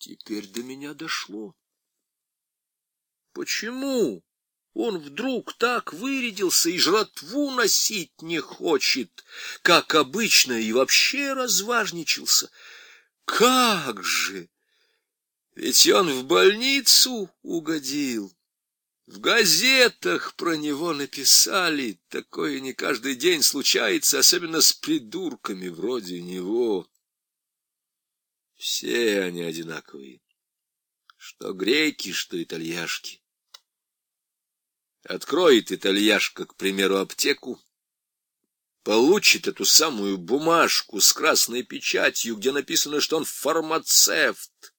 Теперь до меня дошло. Почему он вдруг так вырядился и жратву носить не хочет, как обычно, и вообще разважничался? Как же! Ведь он в больницу угодил. В газетах про него написали, такое не каждый день случается, особенно с придурками вроде него. Все они одинаковые, что греки, что итальяшки. Откроет итальяшка, к примеру, аптеку, получит эту самую бумажку с красной печатью, где написано, что он фармацевт,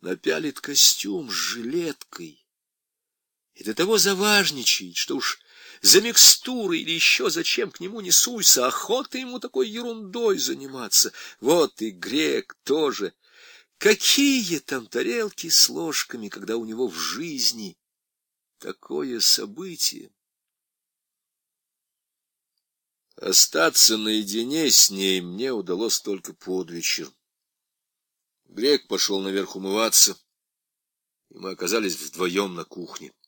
напялит костюм с жилеткой, и до того заважничает, что уж за микстурой или еще зачем к нему не суйся, охота ему такой ерундой заниматься. Вот и грек тоже. Какие там тарелки с ложками, когда у него в жизни такое событие? Остаться наедине с ней мне удалось только под вечер. Грек пошел наверх умываться, и мы оказались вдвоем на кухне. —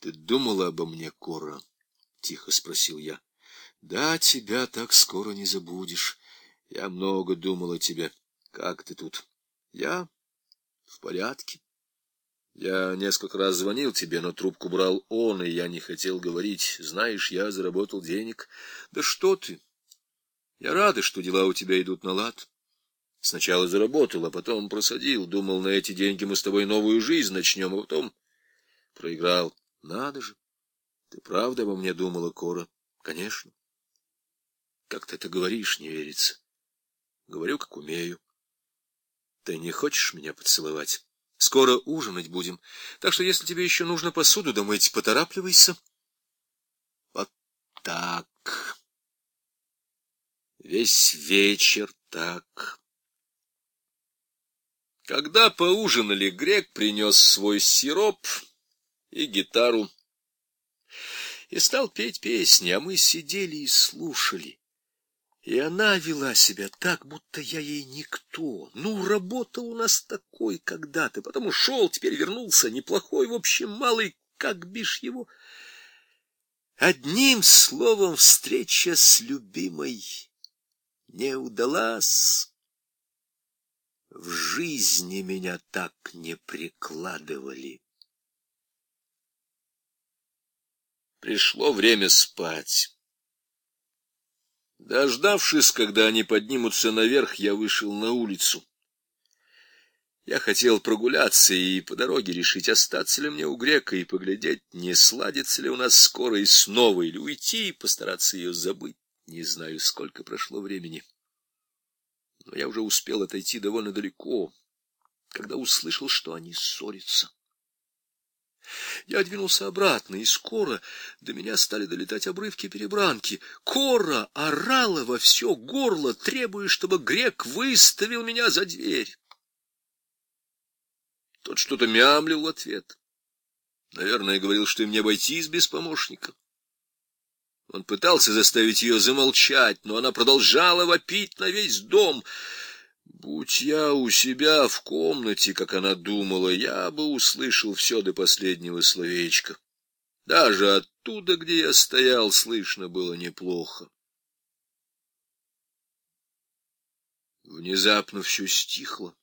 Ты думала обо мне, Кора? — тихо спросил я. — Да, тебя так скоро не забудешь. Я много думал о тебе. Как ты тут? — Я в порядке. Я несколько раз звонил тебе, но трубку брал он, и я не хотел говорить. Знаешь, я заработал денег. Да что ты? Я рада, что дела у тебя идут на лад. Сначала заработал, а потом просадил. Думал, на эти деньги мы с тобой новую жизнь начнем, а потом проиграл. Надо же. Ты правда обо мне думала, Кора? Конечно. Как ты это говоришь, не верится. Говорю, как умею. Ты не хочешь меня поцеловать? Скоро ужинать будем, так что если тебе еще нужно посуду домыть, поторапливайся. Вот так. Весь вечер так. Когда поужинали, грек принес свой сироп и гитару. И стал петь песни, а мы сидели и слушали. И она вела себя так, будто я ей никто. Ну, работал у нас такой когда-то, потом ушел, теперь вернулся, неплохой, в общем, малый, как бишь его. Одним словом, встреча с любимой не удалась. В жизни меня так не прикладывали. Пришло время спать. Дождавшись, когда они поднимутся наверх, я вышел на улицу. Я хотел прогуляться и по дороге решить, остаться ли мне у грека и поглядеть, не сладится ли у нас скоро и снова, или уйти и постараться ее забыть. Не знаю, сколько прошло времени. Но я уже успел отойти довольно далеко, когда услышал, что они ссорятся. Я двинулся обратно, и скоро до меня стали долетать обрывки перебранки. Кора орала во все горло, требуя, чтобы грек выставил меня за дверь. Тот что-то мямлил в ответ. Наверное, говорил, что им не обойтись без помощника. Он пытался заставить ее замолчать, но она продолжала вопить на весь дом — Будь я у себя в комнате, как она думала, я бы услышал все до последнего словечка. Даже оттуда, где я стоял, слышно было неплохо. Внезапно все стихло.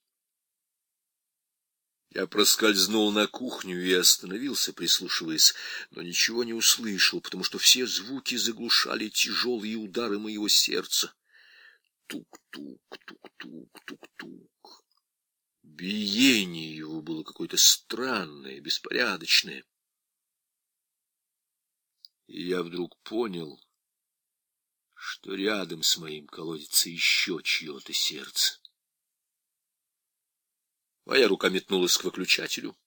Я проскользнул на кухню и остановился, прислушиваясь, но ничего не услышал, потому что все звуки заглушали тяжелые удары моего сердца. Тук-тук, тук-тук, тук-тук. Биение его было какое-то странное, беспорядочное. И я вдруг понял, что рядом с моим колодится еще чье-то сердце. Моя рука метнулась к выключателю.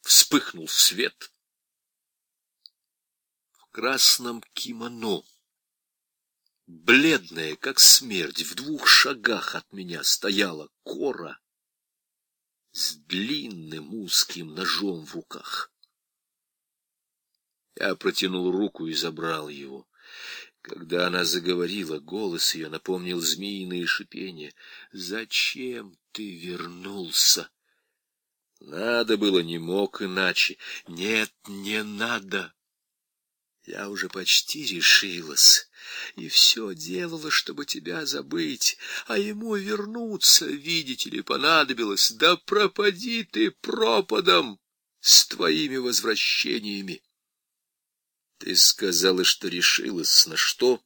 Вспыхнул свет. В красном кимоно Бледная, как смерть, в двух шагах от меня стояла кора с длинным узким ножом в руках. Я протянул руку и забрал его. Когда она заговорила, голос ее напомнил змеиное шипение. «Зачем ты вернулся?» Надо было, не мог иначе. Нет, не надо. Я уже почти решилась, и все делала, чтобы тебя забыть, а ему вернуться, видите ли, понадобилось. Да пропади ты пропадом с твоими возвращениями. Ты сказала, что решилась на что?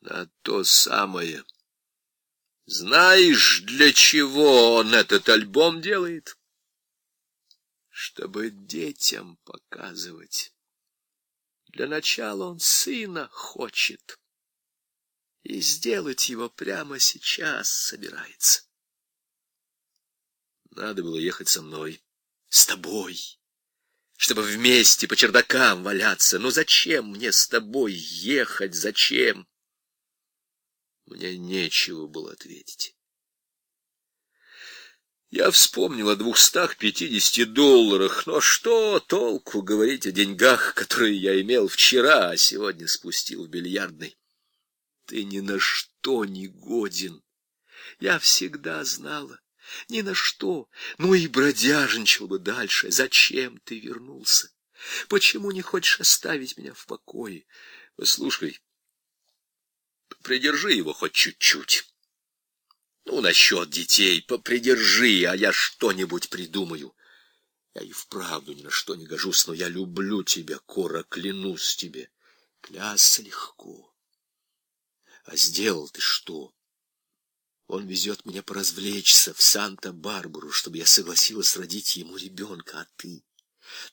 На то самое. Знаешь, для чего он этот альбом делает? Чтобы детям показывать. Для начала он сына хочет. И сделать его прямо сейчас собирается. Надо было ехать со мной. С тобой. Чтобы вместе по чердакам валяться. Но зачем мне с тобой ехать? Зачем? Мне нечего было ответить. Я вспомнил о двухстах пятидесяти долларах, но что толку говорить о деньгах, которые я имел вчера, а сегодня спустил в бильярдный? Ты ни на что не годен. Я всегда знала, ни на что. Ну и бродяжничал бы дальше. Зачем ты вернулся? Почему не хочешь оставить меня в покое? Послушай, придержи его хоть чуть-чуть. Ну, насчет детей попридержи, а я что-нибудь придумаю. Я и вправду ни на что не гожусь, но я люблю тебя, Кора, клянусь тебе. Клясться легко. А сделал ты что? Он везет меня поразвлечься в Санта-Барбару, чтобы я согласилась родить ему ребенка, а ты...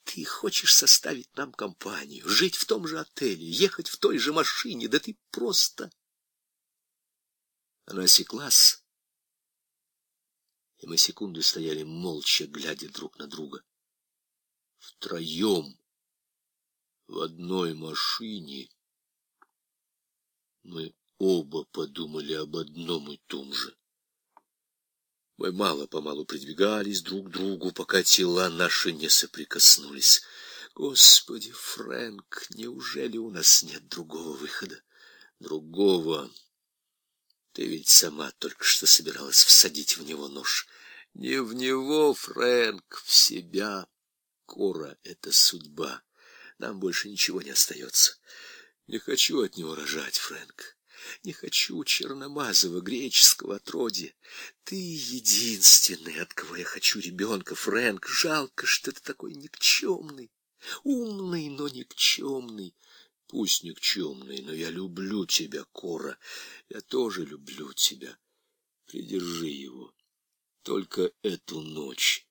Ты хочешь составить нам компанию, жить в том же отеле, ехать в той же машине, да ты просто... Она осеклась и мы секунду стояли молча, глядя друг на друга. Втроем, в одной машине, мы оба подумали об одном и том же. Мы мало-помалу придвигались друг к другу, пока тела наши не соприкоснулись. Господи, Фрэнк, неужели у нас нет другого выхода? Другого ты ведь сама только что собиралась всадить в него нож. Не в него, Фрэнк, в себя. Кора — это судьба. Нам больше ничего не остается. Не хочу от него рожать, Фрэнк. Не хочу черномазого греческого отродья. Ты единственный, от кого я хочу ребенка, Фрэнк. Жалко, что ты такой никчемный. Умный, но никчемный. Пусть никчемный, но я люблю тебя, Кора. Я тоже люблю тебя. Придержи его. Только эту ночь.